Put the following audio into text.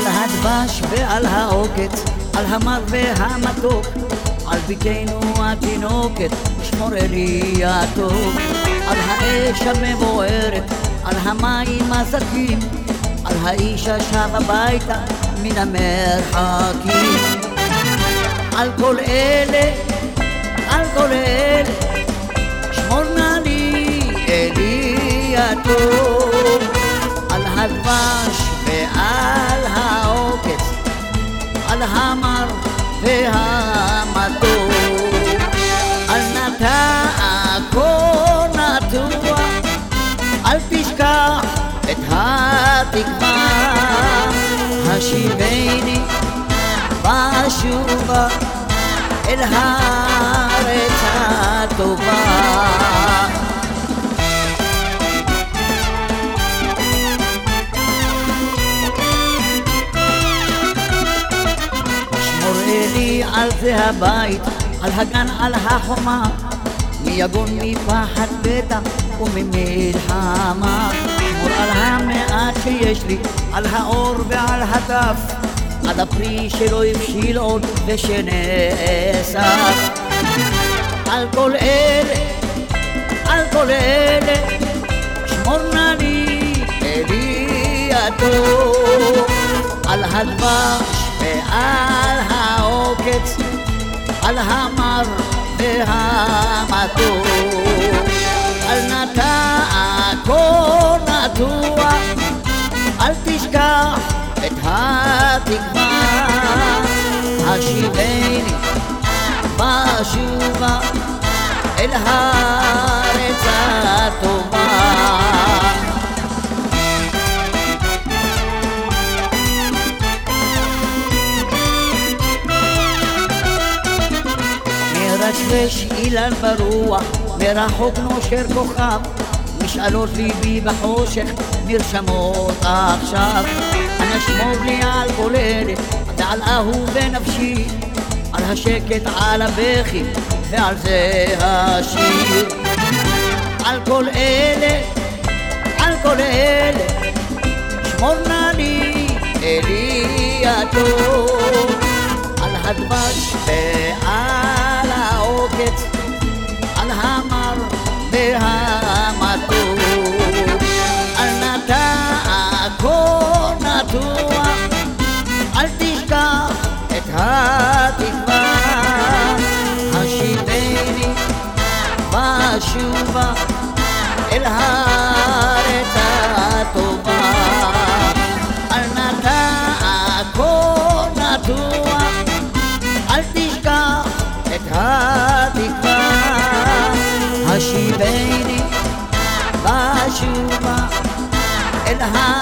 הדבש ועל העוקץ, על המר והמתוק, על ביתנו התינוקת, שמור אלי הטוב, על האש המבוערת, על המים הזכים, על האיש השב הביתה מן המרחקים. על כל אלה, על כל אלה, שמור נא לי אלי הטוב, על הדבש את התקווה, השיבני ואשובה אל הארץ הטובה. אלי על זה הבית, על הגן, על החומה, מי יגון מפחד בטח וממלחמה. על המעט שיש לי, על האור ועל הדף, על הפרי שלא הבשיל עוד ושנאסף. על כל אלה, על כל אלה, שמור נא לי הטוב, על הדבש ועל העוקץ, על המר והמתוק, אל תשכח את התקווה, השיבני בשובה אל הארץ הטובה. מרשרש אילן ברוח, מרחוק נושר כוכב, משאלות ליבי בחושך, נרשמות עכשיו. אנא שמור לי על כל אלה, ועל אהובי נפשי, על השקט, על הבכי, ועל זה השיר. על כל אלה, על כל אלה, שמור נא לי אלי הטוב, ואשובה אל הארץ הטובה, על נטע הכל נטוע, אל תשכח את התקווה, השיבני ואשובה אל הארץ